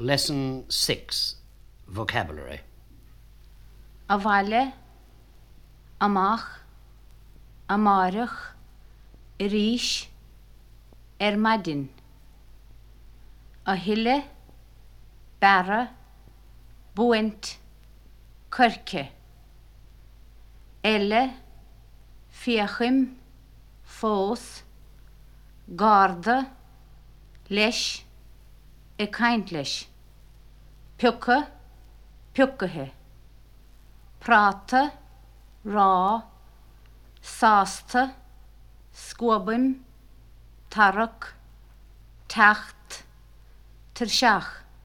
Lesson 6 Vocabulary. a amach, amárach, i ríis, ar maidin. A hiile, bara, buint, chuirce. Eile, fiachim, fós, gáda, leis, i caiint leis. Puca, pucathe. Práta, rá, sásta, scuabim, tarach, techt, tar seach.